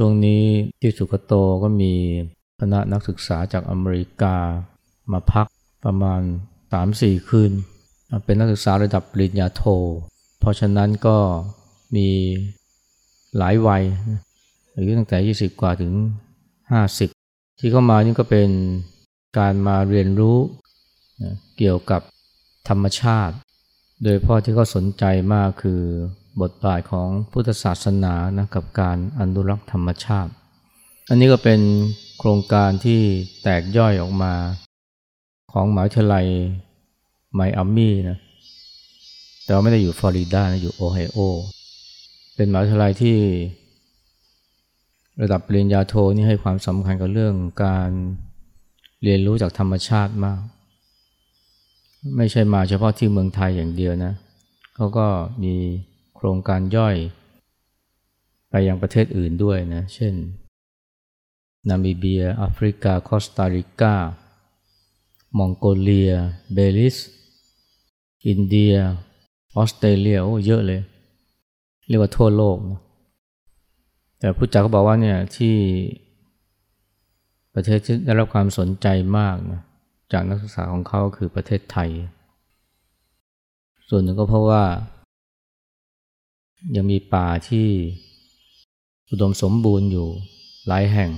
ช่วงนี้ที่สุกโตก็มีคณะนักศึกษาจากอเมริกามาพักประมาณ 3-4 คืน เป็นนักศึกษาระดับปริญญาโท เพราะฉะนั้นก็มีหลายวัยอายุตั้งแต่ 20 กว่าถึง 50 ที่เข้ามานี่ก็เป็นการมาเรียนรู้เกี่ยวกับธรรมชาติ โดยพ่อที่เขาสนใจมากคือ บทบาทของพุทธศาสนานะกับการอนุรักษ์ธรรมชาติ อันนี้ก็เป็นโครงการที่แตกย่อยออกมาของหมหาวิทยาลัยไมอามี่นะแต่ไม่ได้อยู่ฟลอริดานะอยู่โอไฮโอ เป็นมหาวิทยาลัยที่ระดับปริญญาโทนี่ให้ความสำคัญกับเรื่องการเรียนรู้จากธรรมชาติมาก ไม่ใช่มาเฉพาะที่เมืองไทยอย่างเดียวนะเขาก็มี โครงการย่อย ไปยังประเทศอื่นด้วยนะ เช่น นามิเบียแอฟริกา คอสตาริกามองโกเลีย เบลีซ อินเดีย ออสเตรเลียโอ้เยอะเลย เรียกว่าทั่วโลกนะแต่ผู้จัดก็บอกว่าเนี่ยที่ประเทศที่ได้รับความสนใจมากนะจากนักศึกษาของเขาคือประเทศไทย ส่วนหนึ่งก็เพราะว่า ยังมีป่าที่อุดมสมบูรณ์อยู่หลายแห่ง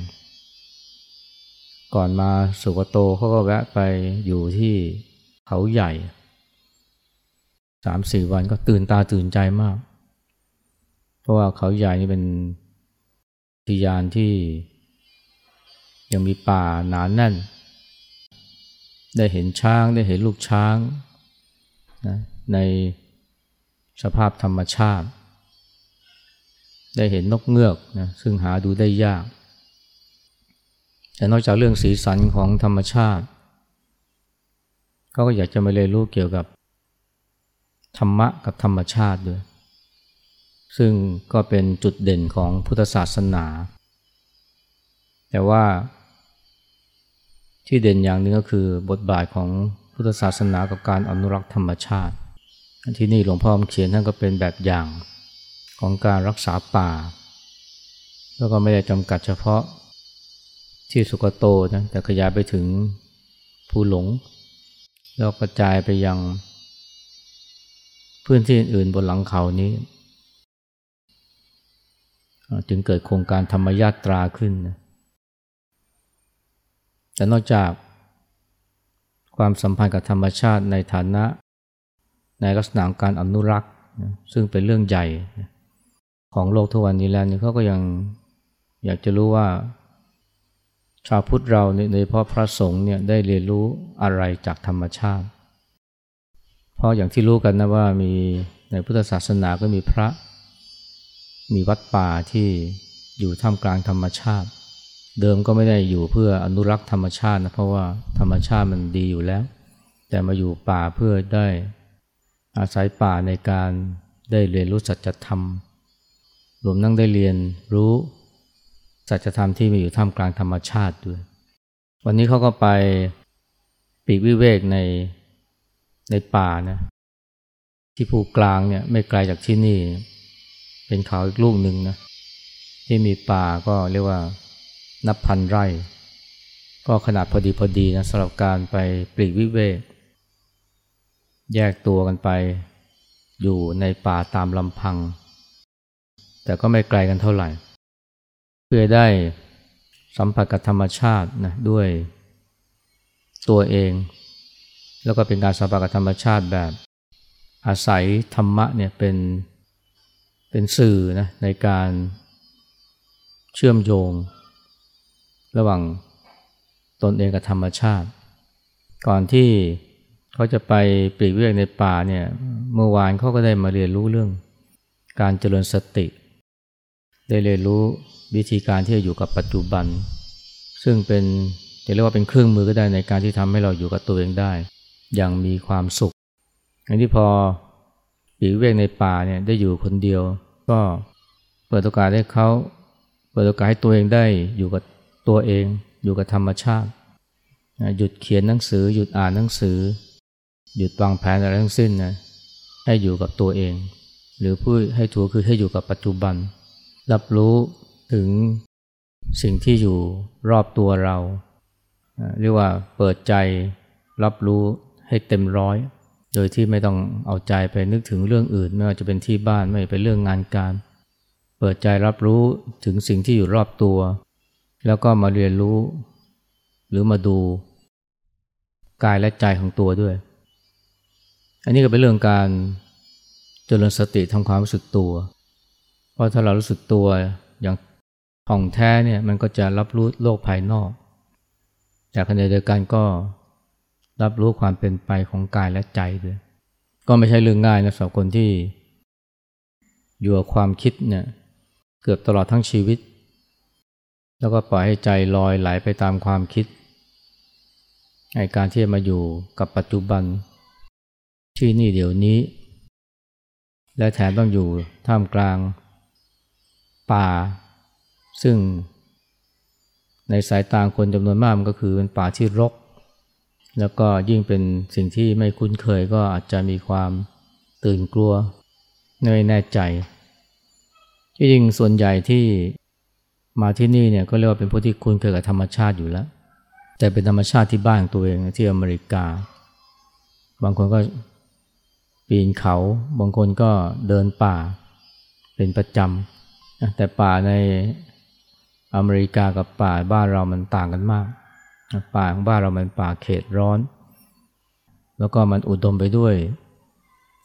ก่อนมาสุกโตเขาก็แวะไปอยู่ที่เขาใหญ่สามสี่วันก็ตื่นตาตื่นใจมาก เพราะว่าเขาใหญ่นี่เป็นทิยานที่ยังมีป่าหนานแน่น ได้เห็นช้างได้เห็นลูกช้างนะในสภาพธรรมชาติ ได้เห็นนกเงือกนะซึ่งหาดูได้ยาก แต่นอกจากเรื่องสีสันของธรรมชาติเขาก็อยากจะมาเรียนรู้เกี่ยวกับธรรมะกับธรรมชาติด้วย ซึ่งก็เป็นจุดเด่นของพุทธศาสนา แต่ว่าที่เด่นอย่างหนึ่งก็คือบทบาทของพุทธศาสนากับการอนุรักษ์ธรรมชาติ ที่นี่หลวงพ่อเขียนท่านก็เป็นแบบอย่าง ของการรักษาป่า แล้วก็ไม่ได้จำกัดเฉพาะที่สุกโตนะแต่ขยายไปถึงภูหลง แล้วกระจายไปยัง พื้นที่อื่นบนหลังเขานี้ จึงเกิดโครงการธรรมยาตราขึ้นนะแต่นอกจากความสัมพันธ์กับธรรมชาติในฐานะในลักษณะการอนุรักษ์ ซึ่งเป็นเรื่องใหญ่ ของโลกทุกวันนี้แล้วนี่เขาก็ยังอยากจะรู้ว่า ชาวพุทธเราโดยเฉพาะพระสงฆ์เนี่ยได้เรียนรู้อะไรจากธรรมชาติ เพราะอย่างที่รู้กันนะว่ามีในพุทธศาสนาก็มีพระ มีวัดป่าที่อยู่ท่ามกลางธรรมชาติ เดิมก็ไม่ได้อยู่เพื่ออนุรักษ์ธรรมชาตินะเพราะว่าธรรมชาติมันดีอยู่แล้ว แต่มาอยู่ป่าเพื่อได้อาศัยป่าในการได้เรียนรู้สัจธรรม รวมนั่งได้เรียนรู้สัจธรรมที่มีอยู่ท่ามกลางธรรมชาติด้วย วันนี้เขาก็ไปปีกวิเวกในในป่านะที่ภูกลางเนี่ยไม่ไกลจากที่นี่ เป็นเขาอีกลูกหนึ่งนะที่มีป่าก็เรียกว่านับพันไร่ ก็ขนาดพอดีพอดีนะสำหรับการไปปลีกวิเวก แยกตัวกันไปอยู่ในป่าตามลำพัง แต่ก็ไม่ไกลกันเท่าไหร่ เพื่อได้สัมผัสกับธรรมชาตินะด้วยตัวเอง แล้วก็เป็นการสัมผัสกับธรรมชาติแบบอาศัยธรรมะเนี่ยเป็นเป็นสื่อนะในการเชื่อมโยง ระหว่างตนเองกับธรรมชาติ ก่อนที่เขาจะไปปลีกเวกในป่าเนี่ยเมื่อวานเขาก็ได้มาเรียนรู้เรื่อง การเจริญสติ ได้เรียนรู้วิธีการที่จะอยู่กับปัจจุบัน ซึ่งเป็นจะเรียกว่าเป็นเครื่องมือก็ได้ในการที่ทำให้เราอยู่กับตัวเองได้ อย่างมีความสุขอย่างที่พอปีเวกในป่าเนี่ยได้อยู่คนเดียว ก็เปิดโอกาสให้เขาเปิดโอกาสให้ตัวเองได้อยู่กับตัวเอง อยู่กับธรรมชาติ หยุดเขียนหนังสือ หยุดอ่านหนังสือ หยุดวางแผนอะไรทั้งสิ้นนะให้อยู่กับตัวเอง หรือพูดให้ถูกคือให้อยู่กับปัจจุบัน รับรู้ถึงสิ่งที่อยู่รอบตัวเรา เรียกว่าเปิดใจรับรู้ให้เต็มร้อย โดยที่ไม่ต้องเอาใจไปนึกถึงเรื่องอื่น ไม่ว่าจะเป็นที่บ้านไม่เป็นเรื่องงานการ เปิดใจรับรู้ถึงสิ่งที่อยู่รอบตัว แล้วก็มาเรียนรู้ หรือมาดูกายและใจของตัวด้วย อันนี้ก็เป็นเรื่องการเจริญสติทำความรู้สึกตัว เพราะถ้าเรารู้สึกตัวอย่างท่องแท้เนี่ยมันก็จะรับรู้โลกภายนอก แต่ขณะเดียวกันก็รับรู้ความเป็นไปของกายและใจด้วย ก็ไม่ใช่เรื่องง่ายนะสำหรับคนที่ อยู่กับความคิดเนี่ยเกือบตลอดทั้งชีวิต แล้วก็ปล่อยให้ใจลอยไหลไปตามความคิดในการที่จะมาอยู่กับปัจจุบัน ที่นี่เดี๋ยวนี้ และแถมต้องอยู่ท่ามกลาง ป่า ซึ่ง ในสายตาคนจำนวนมากมันก็คือเป็นป่าที่รก แล้วก็ยิ่งเป็นสิ่งที่ไม่คุ้นเคยก็อาจจะมีความตื่นกลัวไม่แน่ใจที่จริงส่วนใหญ่ที่มาที่นี่เนี่ยก็เรียกว่าเป็นผู้ที่คุ้นเคยกับธรรมชาติอยู่แล้ว แต่เป็นธรรมชาติที่บ้านตัวเองที่อเมริกา บางคนก็ปีนเขา บางคนก็เดินป่า เป็นประจำ แต่ป่าในอเมริกากับป่าบ้านเรามันต่างกันมาก ป่าของบ้านเรามันป่าเขตร้อน แล้วก็มันอุดมไปด้วย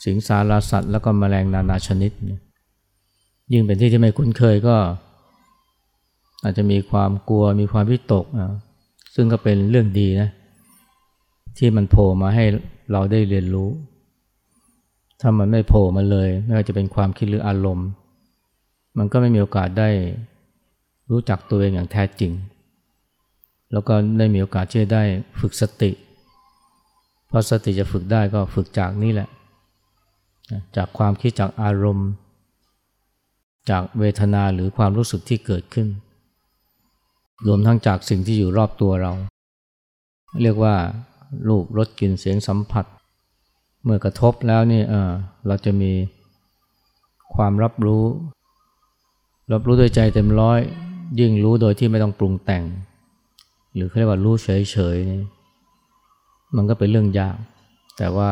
สิงสารสัตว์แล้วก็มแมลงนานาชนิด ยิ่งเป็นที่ที่ไม่คุ้นเคยก็ อาจจะมีความกลัวมีความวิตก ซึ่งก็เป็นเรื่องดีนะ ที่มันโผล่มาให้เราได้เรียนรู้ ถ้ามันไม่โผล่มาเลย ไม่ว่าจะเป็นความคิดหรืออารมณ์ มันก็ไม่มีโอกาสได้รู้จักตัวเองอย่างแท้จริง แล้วก็ได้มีโอกาสที่จะได้ฝึกสติ เพราะสติจะฝึกได้ก็ฝึกจากนี่แหละ จากความคิดจากอารมณ์ จากเวทนาหรือความรู้สึกที่เกิดขึ้น รวมทั้งจากสิ่งที่อยู่รอบตัวเรา เรียกว่ารูปรสกลิ่นเสียงสัมผัส เมื่อกระทบแล้วนี่เออเราจะมีความรับรู้ รับรู้ด้วยใจเต็มร้อย ยิ่งรู้โดยที่ไม่ต้องปรุงแต่ง หรือเขาเรียกว่ารู้เฉยๆนี่มันก็เป็นเรื่องยาก แต่ว่า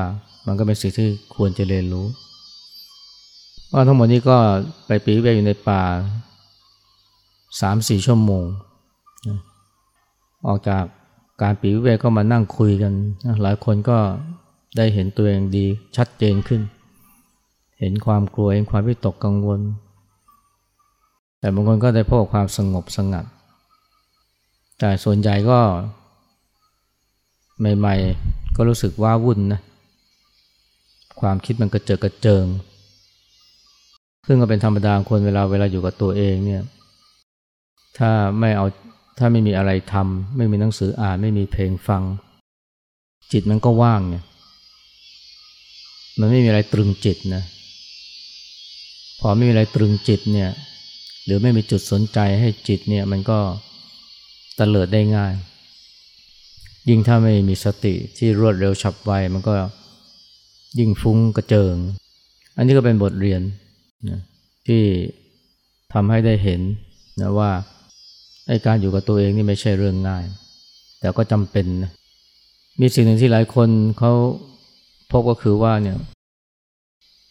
มันก็เป็นสิ่งที่ควรจะเรียนรู้ว่าทั้งหมดนี้ก็ไปปีเวอยู่ในป่าสามสี่ชั่วโมง ออกจากการปีเวกก็มานั่งคุยกัน หลายคนก็ได้เห็นตัวเองดีชัดเจนขึ้น เห็นความกลัวเห็นความวิตกกังวล แต่บางคนก็ได้พบความสงบสงัด แต่ส่วนใหญ่ก็ ใหม่ๆ ก็รู้สึกว่าวุ่นนะ ความคิดมันกระเจิดกระเจิง ซึ่งก็เป็นธรรมดาคนเวลาเวลาอยู่กับตัวเองเนี่ย ถ้าไม่เอาถ้าไม่มีอะไรทำไม่มีหนังสืออ่านไม่มีเพลงฟัง จิตมันก็ว่างไงมันไม่มีอะไรตรึงจิตนะ พอไม่มีอะไรตรึงจิตเนี่ย หรือไม่มีจุดสนใจให้จิตเนี่ยมันก็ตะเลิดได้ง่าย ยิ่งถ้าไม่มีสติที่รวดเร็วฉับไวมันก็ยิ่งฟุ้งกระเจิง อันนี้ก็เป็นบทเรียนนะที่ทำให้ได้เห็นนะว่าไอ้การอยู่กับตัวเองนี่ไม่ใช่เรื่องง่าย แต่ก็จำเป็นนะมีสิ่งหนึ่งที่หลายคนเขาพบก็คือว่าเนี่ย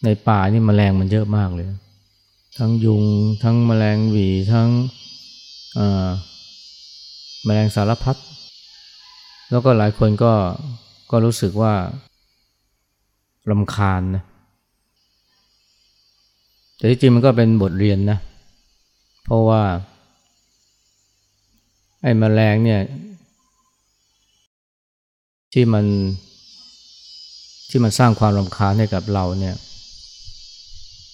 ในป่านี่มแมลงมันเยอะมากเลย ทั้งยุง ทั้งแมลงหวีทั้งแมลงสารพัดแล้วก็หลายคนก็ก็รู้สึกว่ารำคาญนะแต่ที่จริงมันก็เป็นบทเรียนนะ เพราะว่าไอ้มแมลงเนี่ย ที่มันที่มันสร้างความรำคาญให้กับเราเนี่ย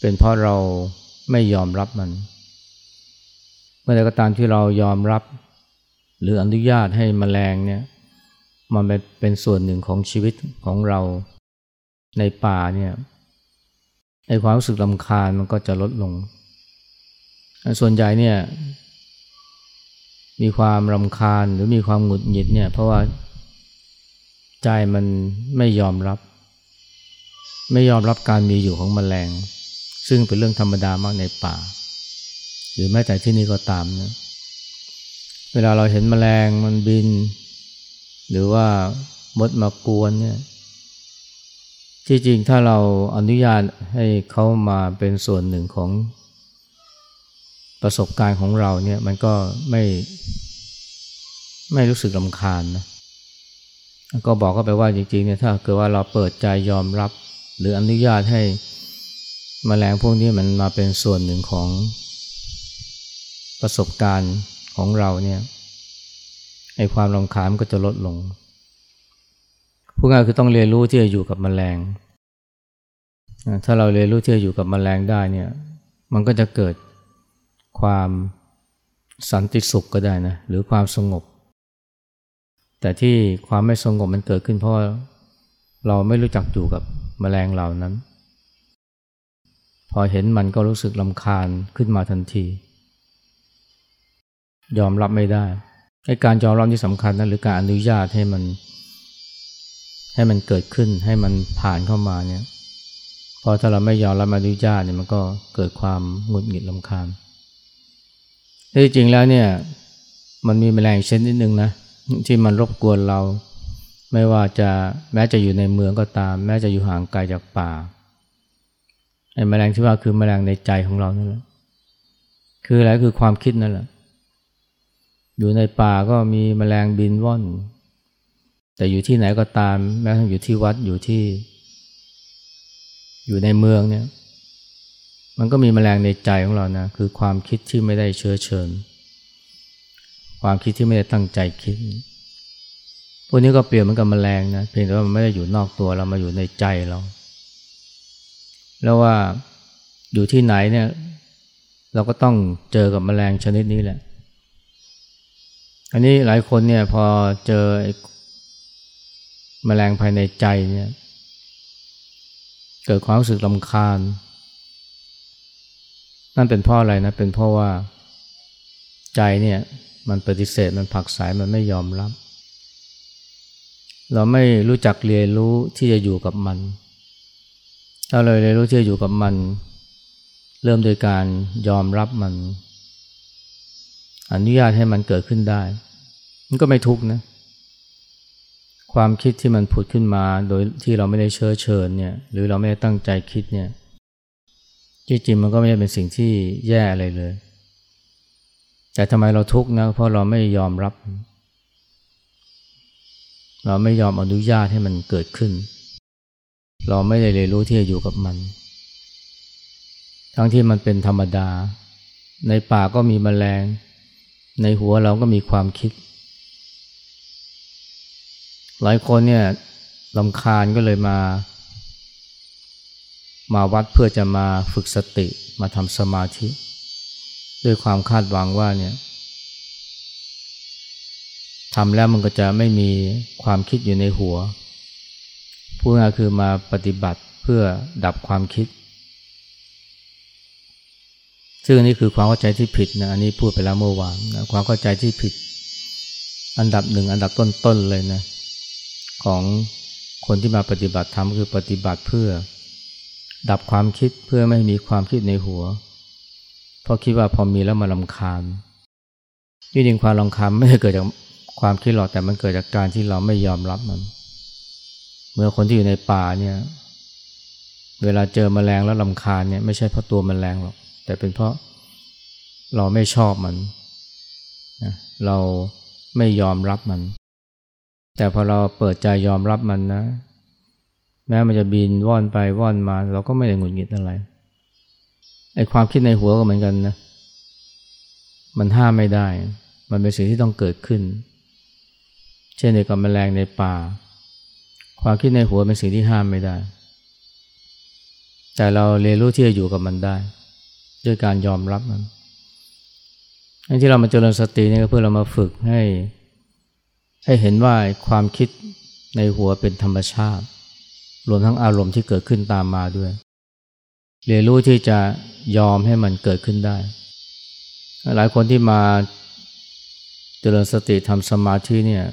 เป็นเพราะเรา ไม่ยอมรับมัน เมื่อใดก็ตามที่เรายอมรับ หรืออนุญาตให้มแมลงเนี่ยมันเป็นส่วนหนึ่งของชีวิตของเราในป่าเนี่ยไอความรู้สึกลำคาญมันก็จะลดลง ส่วนใหญ่เนี่ยมีความรำคาญหรือมีความหงุดหงิดเนี่ยเพราะว่าใจมันไม่ยอมรับ ไม่ยอมรับการมีอยู่ของแมลง ซึ่งเป็นเรื่องธรรมดามากในป่า หรือแม้แต่ที่นี่ก็ตามนะเวลาเราเห็นแมลงมันบิน หรือว่ามดมากวนเนี่ยที่จริงถ้าเราอนุญาตให้เขามาเป็นส่วนหนึ่งของประสบการณ์ของเราเนี่ยมันก็ไม่ไม่รู้สึกลำคาญนะก็บอกก็ไปว่าจริงๆเนี่ยถ้าเกิดว่าเราเปิดใจยอมรับ หรืออนุญาตให้ มแมลงพวกนี้มันมาเป็นส่วนหนึ่งของประสบการณ์ของเราเนี่ยไอ้ความรำคาญมันก็จะลดลงผู้ง่ายคือต้องเรียนรู้ที่จะอยู่กับมแมลง ถ้าเราเรียนรู้ที่จะอยู่กับมแมลงได้เนี่ย มันก็จะเกิดความสันติสุขก็ได้นะหรือความสงบ แต่ที่ความไม่สงบมันเกิดขึ้นเพราะเราไม่รู้จักอยู่กับมแมลงเหล่านั้น อเห็นมันก็รู้สึกลำคาญขึ้นมาทันที ยอมรับไม่ได้ให้การยอมรับที่สำคัญนะหรือการอนุญาตให้มัน ให้มันเกิดขึ้นให้มันผ่านเข้ามาเนี่ยพอถ้าเราไม่ยอมรับอนุญาตเนี่ยมันก็เกิดความหงุดหงิดลำคาญที่จริงแล้วเนี่ยมันมีแมลงชนิดหนึ่งนะที่มันรบกวนเรา ไม่ว่าจะแม้จะอยู่ในเมืองก็ตาม แม้จะอยู่ห่างไกลจากป่า ไอ้แมลงที่ว่าคือแมลงในใจของเรานั่นแหละคืออะไรคือความคิดนั่นแหละ อยู่ในป่าก็มีแมลงบินว่อน แต่อยู่ที่ไหนก็ตาม แม้ทั้งอยู่ที่วัดอยู่ที่ อยู่ในเมืองเนี่ย มันก็มีแมลงในใจของเรานะคือความคิดที่ไม่ได้เชื้อเชิญ ความคิดที่ไม่ได้ตั้งใจคิดพวกนี้ก็เปลี่ยนเหมือนกับแมลงนะเพียงแต่ว่ามันไม่ได้อยู่นอกตัวเรามาอยู่ในใจเรา แล้วว่าอยู่ที่ไหนเนี่ยเราก็ต้องเจอกับแมลงชนิดนี้แหละ อันนี้หลายคนเนี่ยพอเจอแมลงภายในใจเนี่ยเกิดความรู้สึกลำคาญ นั่นเป็นเพราะอะไรนะ เป็นเพราะว่าใจเนี่ยมันปฏิเสธมันผักสายมันไม่ยอมรับ เราไม่รู้จักเรียนรู้ที่จะอยู่กับมัน เราเลยเรียนรู้ที่จะอยู่กับมัน เริ่มโดยการยอมรับมัน อนุญาตให้มันเกิดขึ้นได้ มันก็ไม่ทุกข์นะ ความคิดที่มันผุดขึ้นมาโดยที่เราไม่ได้เชิญเชิญเนี่ย หรือเราไม่ได้ตั้งใจคิดเนี่ย จริงๆมันก็ไม่ได้เป็นสิ่งที่แย่อะไรเลย แต่ทำไมเราทุกข์นะ เพราะเราไม่ยอมรับ เราไม่ยอมอนุญาตให้มันเกิดขึ้น เราไม่ได้เรียนรู้ที่จะอยู่กับมัน ทั้งที่มันเป็นธรรมดา ในป่าก็มีมแมลง ในหัวเราก็มีความคิด หลายคนเนี่ยลำคาญก็เลยมา มาวัดเพื่อจะมาฝึกสติมาทำสมาธิ ด้วยความคาดหวังว่าเนี่ยทำแล้วมันก็จะไม่มีความคิดอยู่ในหัว พูดง่ายคือมาปฏิบัติเพื่อดับความคิด ซึ่งนนี้คือความเข้าใจที่ผิดนะอันนี้พูดไปแล้วเมื่อวานนะความเข้าใจที่ผิด อันดับหนึ่งอันดับต้นๆเลยนะของคนที่มาปฏิบัติธรรมคือปฏิบัติเพื่อ ดับความคิดเพื่อไม่มีความคิดในหัว เพราะคิดว่าพอมีแล้วมาลำคาญที่จริงความลำคาญไม่ได้เกิดจากความคิดหรอกแต่มันเกิดจากการที่เราไม่ยอมรับมัน เมื่อคนที่อยู่ในป่าเนี่ยเวลาเจอมแมลงแล้วลำคาญเนี่ยไม่ใช่เพราะตัวมแมลงหรอกแต่เป็นเพราะเราไม่ชอบมันนะเราไม่ยอมรับมัน แต่พอเราเปิดใจยอมรับมันนะ แม้มันจะบินว่อนไปว่อนมา เราก็ไม่ได้หงุดหงิดอะไรไอ้ความคิดในหัวก็เหมือนกันนะมันห้ามไม่ได้ มันเป็นสิ่งที่ต้องเกิดขึ้น เช่นเดียวกับแมลงในป่า ความคิดในหัวเป็นสิ่งที่ห้ามไม่ได้ แต่เราเรียนรู้ที่จะอยู่กับมันได้ ด้วยการยอมรับมันที่เรามาเจริญสตินี่ก็เพื่อเรามาฝึกให้ ให้เห็นว่าความคิดในหัวเป็นธรรมชาติ รวมทั้งอารมณ์ที่เกิดขึ้นตามมาด้วย เรียนรู้ที่จะยอมให้มันเกิดขึ้นได้ หลายคนที่มาเจริญสติทำสมาธิเนี่ย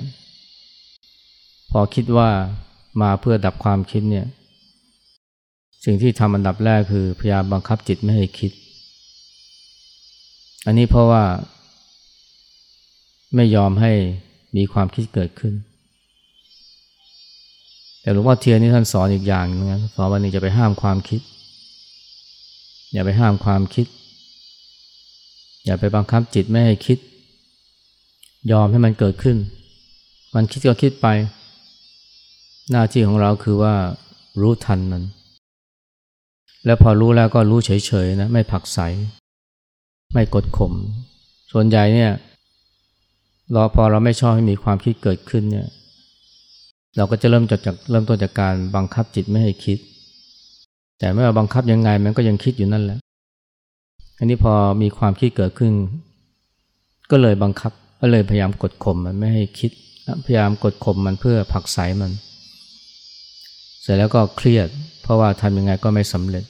พอคิดว่า มาเพื่อดับความคิดเนี่ย สิ่งที่ทำอันดับแรกคือพยายามบังคับจิตไม่ให้คิด อันนี้เพราะว่า ไม่ยอมให้มีความคิดเกิดขึ้น แต่หลวงพ่อเทียนนี่ท่านสอนอีกอย่างนึงนะสอนวันนี้จะไปห้ามความคิด อย่าไปห้ามความคิด อย่าไปบังคับจิตไม่ให้คิด ยอมให้มันเกิดขึ้น มันคิดก็คิดไป หน้าที่ของเราคือว่ารู้ทันมัน แล้วพอรู้แล้วก็รู้เฉยๆนะไม่ผักใส ไม่กดข่มส่วนใหญ่เนี่ยเราพอเราไม่ชอบให้มีความคิดเกิดขึ้นเนี่ย เราก็จะเริ่มจากจากเริ่มต้นจากการบังคับจิตไม่ให้คิด แต่ไม่ว่าบังคับยังไงมันก็ยังคิดอยู่นั่นแหละ อันนี้พอมีความคิดเกิดขึ้น ก็เลยบังคับก็เลยพยายามกดข่มมันไม่ให้คิด พยายามกดข่มมันเพื่อผักใสมัน เสร็จแล้วก็เครียด เพราะว่าทำยังไงก็ไม่สำเร็จ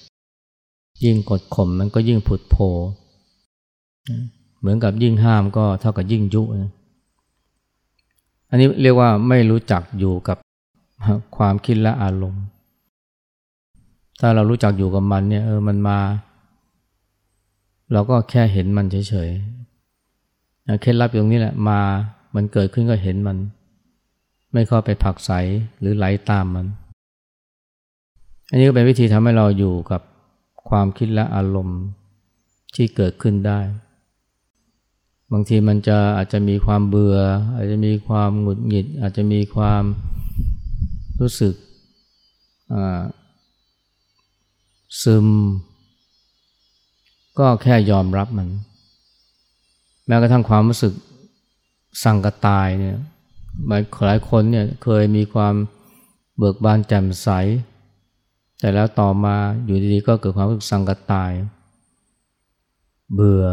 ยิ่งกดข่มมันก็ยิ่งผุดโผเหมือนกับยิ่งห้ามก็เท่ากับยิ่งยุนะอันนี้เรียกว่าไม่รู้จักอยู่กับความคิดและอารมณ์ ถ้าเรารู้จักอยู่กับมันเนี่ยเออมันมา เราก็แค่เห็นมันเฉยๆเคล็ดลับตรงนี้แหละมามันเกิดขึ้นก็เห็นมัน ไม่เข้าไปผักใสหรือไหลาตามมัน อันนี้ก็เป็นวิธีทำให้เราอยู่กับความคิดและอารมณ์ที่เกิดขึ้นได้ บางทีมันจะอาจจะมีความเบื่อ อาจจะมีความหงุดหงิด อาจจะมีความรู้สึกซึม ก็แค่ยอมรับมัน แม้กระทั่งความรู้สึกสั่งกระตายเนี่ยหลายคนเนี่ยเคยมีความเบิกบานแจ่มใส แต่แล้วต่อมาอยู่ดีๆก็เกิดความรู้สึกสั่งกระตาย เบื่อ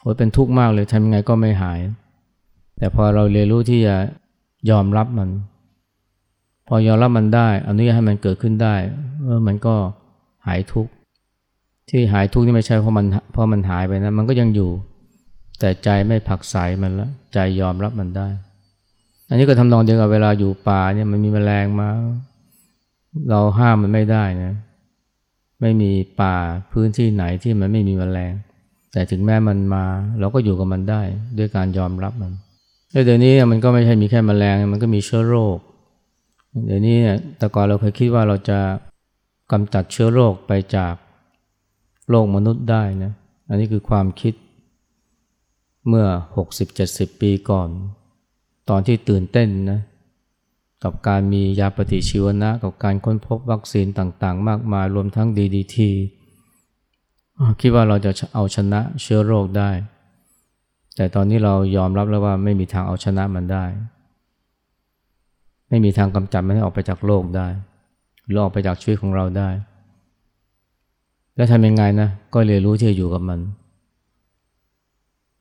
โอ้ยเป็นทุกข์มากเลยทำยังไงก็ไม่หาย แต่พอเราเรียนรู้ที่จะยอมรับมัน พอยอมรับมันได้อนุญาตให้มันเกิดขึ้นได้เออมันก็หายทุกข์ที่หายทุกข์นี่ไม่ใช่เพราะมันเพราะมันหายไปนะ มันก็ยังอยู่ แต่ใจไม่ผักใสมันแล้วใจยอมรับมันได้ อันนี้ก็ทำนองเดียวกับเวลาอยู่ป่าเนี่ยมันมีแมลงมา เราห้ามมันไม่ได้นะ ไม่มีป่าพื้นที่ไหนที่มันไม่มีแมลง แต่ถึงแม้มันมา เราก็อยู่กับมันได้ ด้วยการยอมรับมันแล้วเดี๋ยวนี้มันก็ไม่ใช่มีแค่มแมลง มันก็มีเชื้อโรค เดี๋ยวนี้แต่ก่อนเราเคยคิดว่าเราจะกำจัดเชื้อโรคไปจากโลกมนุษย์ได้นะ อันนี้คือความคิดเมื่อ 60-70 ปีก่อน ตอนที่ตื่นเต้นนะ กับการมียาปฏิชีวนะ กับการค้นพบวัคซีนต่างๆ มากมายรวมทั้ง DDT คิดว่าเราจะเอาชนะเชื้อโรคได้ แต่ตอนนี้เรายอมรับแล้วว่าไม่มีทางเอาชนะมันได้ ไม่มีทางกำจัดมันให้ออกไปจากโลกได้หรือออกไปจากชีวิตของเราได้ แล้วทำยังไงนะ ก็เรียนรู้ที่จะอยู่กับมัน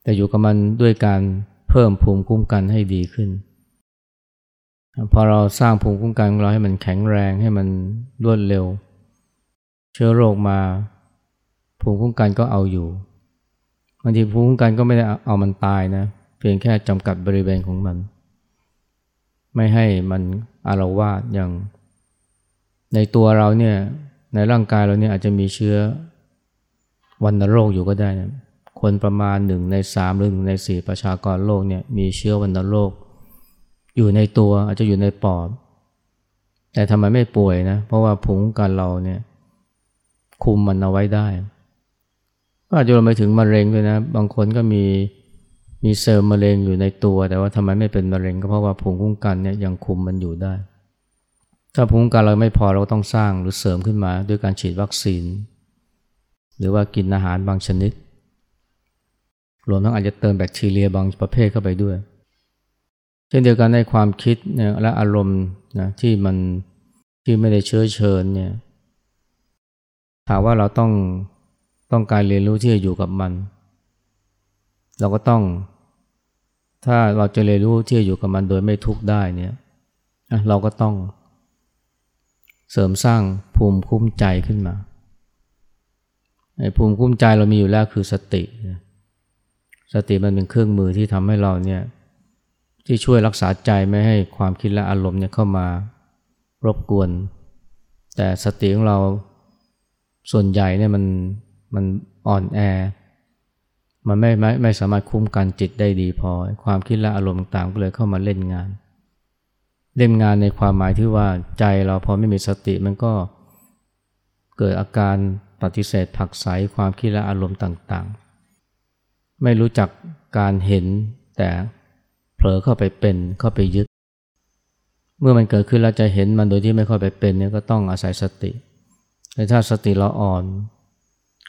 แต่อยู่กับมันด้วยการเพิ่มภูมิคุ้มกันให้ดีขึ้น พอเราสร้างภูมิคุ้มกันของเราให้มันแข็งแรงให้มันรวดเร็ว เชื้อโรคมา ภูมิคุ้มกันก็เอาอยู่บางทีภูมิคุ้มกันก็ไม่ได้เอามันตายนะ เพียงแค่จำกัดบริเวณของมัน ไม่ให้มันอารวาสอย่าง ในตัวเราเนี่ยในร่างกายเราเนี่ยอาจจะมีเชื้อวันโรคอยู่ก็ได้นะคนประมาณหนึ่งในสามหรือหนึ่งในสี่ประชากรโลกเนี่ยมีเชื้อวันโรค อยู่ในตัวอาจจะอยู่ในปอด แต่ทำไมไม่ป่วยนะ เพราะว่าภูมิคุ้มกันเราเนี่ย คุมมันเอาไว้ได้ ก็อาจจะรวมไปถึงมะเร็งด้วยนะ บางคนก็มีมีเซลล์มะเร็งอยู่ในตัว แต่ว่าทำไมไม่เป็นมะเร็งก็เพราะว่าภูมิคุ้มกันเนี่ยยังคุมมันอยู่ได้ ถ้าภูมิคุ้มกันเราไม่พอเราก็ต้องสร้างหรือเสริมขึ้นมา ด้วยการฉีดวัคซีน หรือว่ากินอาหารบางชนิด รวมทั้งอาจจะเติมแบคทีเรียบางประเภทเข้าไปด้วย เช่นเดียวกันในความคิดเนี่ยและอารมณ์นะที่มันที่ไม่ได้เชื้อเชิญเนี่ยถามว่าเราต้องต้องการเรียนรู้ที่จะอยู่กับมัน เราก็ต้อง ถ้าเราจะเรียนรู้ที่จะอยู่กับมันโดยไม่ทุกข์ได้เนี่ยเราก็ต้อง เสริมสร้างภูมิคุ้มใจขึ้นมาไอ้ภูมิคุ้มใจเรามีอยู่แล้วคือสติ สติมันเป็นเครื่องมือที่ทำให้เราเนี่ย ที่ช่วยรักษาใจไม่ให้ความคิดและอารมณ์เนี่ยเข้ามารบกวน แต่สติของเราส่วนใหญ่เนี่ยมันมันอ่อนแอ มันไม่ไม่ไม่สามารถคุ้มกันจิตได้ดีพอ ความคิดและอารมณ์ต่างก็เลยเข้ามาเล่นงาน เล่นงานในความหมายที่ว่าใจเราพอไม่มีสติมันก็เกิดอาการปฏิเสธผักใสความคิดและอารมณ์ต่างๆ ไม่รู้จักการเห็นแต่ ลอเข้าไปเป็นเข้าไปยึด เมื่อมันเกิดขึ้นแล้วจะเห็นมันโดยที่ไม่เข้าไปเป็นเนี่ยก็ต้องอาศัยสติแต่ถ้าสติเราอ่อน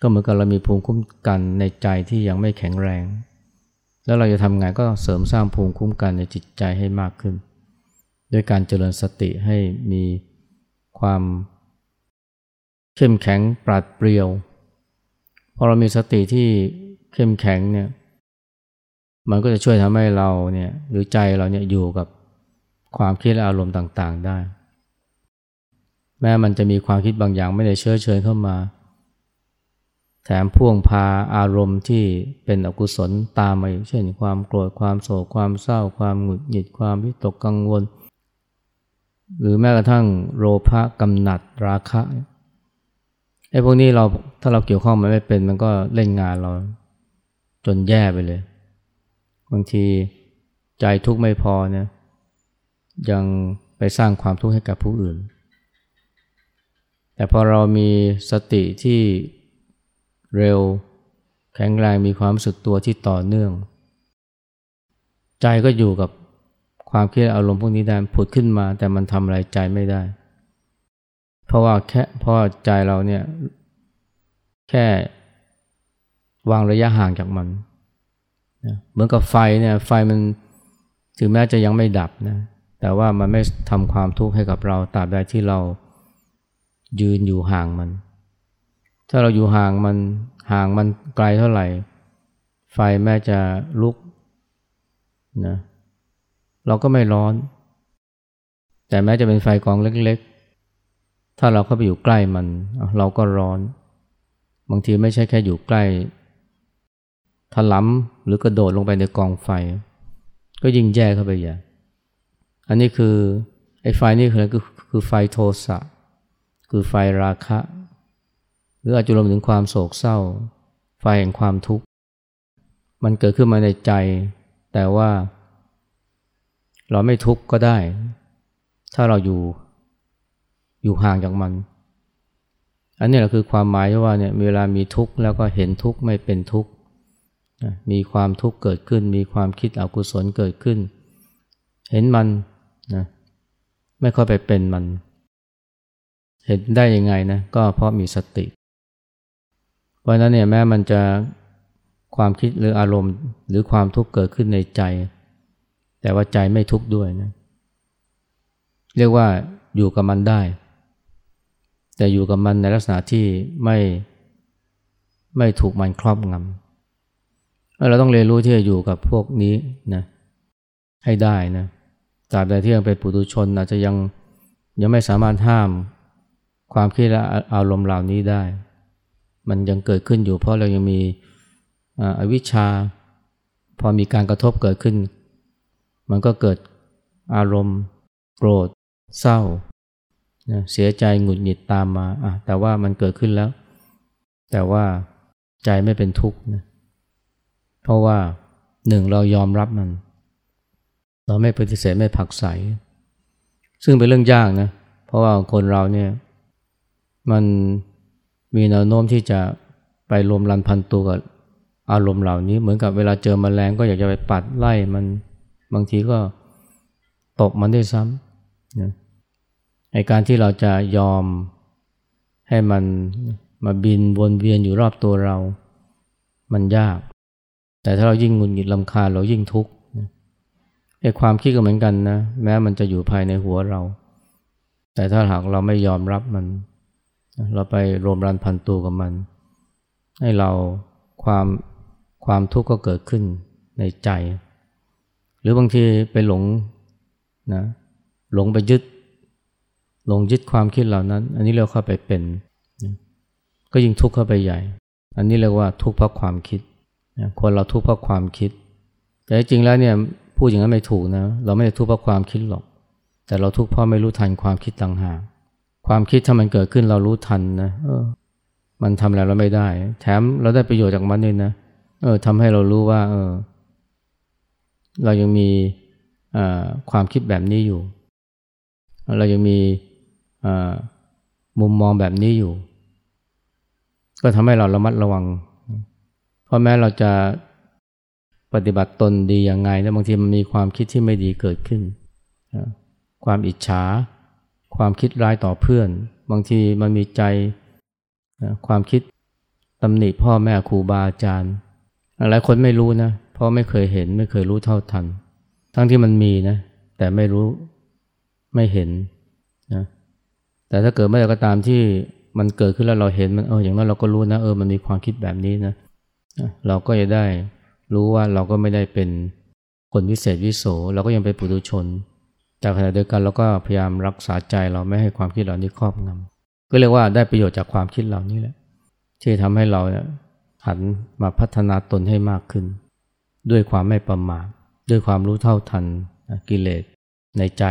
ก็เหมือนกับเรามีภูมิคุ้มกันในใจที่ยังไม่แข็งแรง แล้วเราจะทำไงก็เสริมสร้างภูมิคุ้มกันในจิตใจให้มากขึ้น ด้วยการเจริญสติให้มีความเข้มแข็งปราดเปรียว พอเรามีสติที่เข้มแข็งเนี่ย มันก็จะช่วยทำให้เราเนี่ยหรือใจเราเนี่ยอยู่กับความคิดและอารมณ์ต่างๆได้ แม้มันจะมีความคิดบางอย่างไม่ได้เชื้อเชิญเข้ามา แถมพ่วงพาอารมณ์ที่เป็นอกุศลตามมาเช่นความโกรธความโศกความเศร้า ความหงุดหงิดความวิตกกังวล หรือแม้กระทั่งโลภะกำหนัดราคะไอ้พวกนี้เราถ้าเราเกี่ยวข้องมันไม่เป็นมันก็เล่นงานเราจนแย่ไปเลย บางทีใจทุกข์ไม่พอเนี่ยยังไปสร้างความทุกข์ให้กับผู้อื่น แต่พอเรามีสติที่เร็ว แข็งแรงมีความรู้สึกตัวที่ต่อเนื่อง ใจก็อยู่กับความคิดอารมณ์พวกนี้ได้ผุดขึ้นมา แต่มันทำอะไรใจไม่ได้ เพราะว่าแค่เพราะใจเราเนี่ยแค่วางระยะห่างจากมัน นะเหมือนกับไฟเนี่ยไฟมันถึงแม้จะยังไม่ดับนะแต่ว่ามันไม่ทำความทุกข์ให้กับเราตราบใดที่เรายืนอยู่ห่างมัน ถ้าเราอยู่ห่างมันห่างมันไกลเท่าไหร่ ไฟแม้จะลุกนะเราก็ไม่ร้อน แต่แม้จะเป็นไฟกองเล็กถ้าเราเข้าไปอยู่ใกล้มัน เราก็ร้อน บางทีไม่ใช่แค่อยู่ใกล้ ถลำหรือกระโดดลงไปในกองไฟ ก็ยิ่งแย่เข้าไปใหญ่อันนี้คือไอ้ไฟนี่คือคือคือไฟโทสะ คือไฟราคะ หรืออาจจะรวมถึงความโศกเศร้า ไฟแห่งความทุกข์ มันเกิดขึ้นมาในใจ แต่ว่า เราไม่ทุกข์ก็ได้ ถ้าเราอยู่อยู่ห่างจากมัน อันนี้แหละคือความหมายว่าเนี่ยเวลามีทุกข์แล้วก็เห็นทุกข์ไม่เป็นทุกข์ มีความทุกข์เกิดขึ้น มีความคิดอกุศลเกิดขึ้น เห็นมันนะไม่ค่อยไปเป็นมัน เห็นได้ยังไงนะก็เพราะมีสติเพราะนั้นเนี่ยแม้มันจะความคิดหรืออารมณ์ หรือความทุกข์เกิดขึ้นในใจ แต่ว่าใจไม่ทุกข์ด้วยนะเรียกว่าอยู่กับมันได้ แต่อยู่กับมันในลักษณะที่ไม่ไม่ถูกมันครอบงำ เราต้องเรียนรู้ที่จะอยู่กับพวกนี้นะให้ได้นะตราบใดที่ยังเป็นปุถุชนอาจจะยังยังไม่สามารถห้ามความคิดและอารมณ์เหล่านี้ได้ มันยังเกิดขึ้นอยู่ เพราะเรายังมีอวิชชา พอมีการกระทบเกิดขึ้น มันก็เกิดอารมณ์ โกรธ เศร้านะเสียใจหงุดหงิดตามมาอะแต่ว่ามันเกิดขึ้นแล้ว แต่ว่าใจไม่เป็นทุกข์นะเพราะว่าหนึ่งเรายอมรับมัน เราไม่ปฏิเสธไม่ผักใส ซึ่งเป็นเรื่องยากนะ เพราะว่าคนเราเนี่ยมันมีแนวโน้มที่จะไปรวมรันพันตัวกับอารมณ์เหล่านี้ เหมือนกับเวลาเจอมแมลงก็อยากจะไปปัดไล่มันบางทีก็ตบมันด้วยซ้ำนะในการที่เราจะยอมให้มันมาบินวนเวียนอยู่รอบตัวเรา มันยาก แต่ถ้าเรายิ่งงุนหงิดลำคาเรายิ่งทุกข์ไอ้ความคิดก็เหมือนกันนะ แม้มันจะอยู่ภายในหัวเรา แต่ถ้าหากเราไม่ยอมรับมัน เราไปรวมรันพันตัวกับมัน ให้เราความความทุกข์ก็เกิดขึ้นในใจ หรือบางทีไปหลงนะหลงไปยึด หลงยึดความคิดเหล่านั้น อันนี้เราเข้าไปเป็น ก็ยิ่งทุกข์เข้าไปใหญ่ อันนี้เรียกว่าทุกข์เพราะความคิด คนเราทุกข์เพราะความคิด แต่จริงแล้วเนี่ยพูดอย่างนั้นไม่ถูกนะ เราไม่ได้ทุกข์เพราะความคิดหรอก แต่เราทุกข์เพราะไม่รู้ทันความคิดต่างหาก ความคิดถ้ามันเกิดขึ้นเรารู้ทันนะเออ มันทำอะไรเราไม่ได้ แถมเราได้ประโยชน์จากมันด้วยนะ เอออทำให้เรารู้ว่า เออ เรายังมีความคิดแบบนี้อยู่ เรายังมีมุมมองแบบนี้อยู่ ก็ทำให้เราระมัดระวัง เพราะแม้เราจะปฏิบัติตนดียังไงแล้วบางทีมันมีความคิดที่ไม่ดีเกิดขึ้น ความอิจฉา ความคิดร้ายต่อเพื่อน บางทีมันมีใจความคิดตำหนิพ่อแม่ครูบาอาจารย์หลายคนไม่รู้นะ เพราะไม่เคยเห็นไม่เคยรู้เท่าทัน ทั้งที่มันมีนะ แต่ไม่รู้ไม่เห็นนะแต่ถ้าเกิดเมื่อใดก็ตามที่มันเกิดขึ้นแล้วเราเห็นมันเอออย่างนั้นเราก็รู้นะเออมันมีความคิดแบบนี้นะเเราก็จะได้รู้ว่าเราก็ไม่ได้เป็นคนวิเศษวิโสเราก็ยังเป็นปุถุชน แต่ขณะเดียวกันเราก็พยายามรักษาใจเราไม่ให้ความคิดเหล่านี้ครอบงำก็เรียกว่าได้ประโยชน์จากความคิดเหล่านี้แหละ ที่ทำให้เราหันมาพัฒนาตนให้มากขึ้น ด้วยความไม่ประมาทด้วยความรู้เท่าทันกิเลสในใจ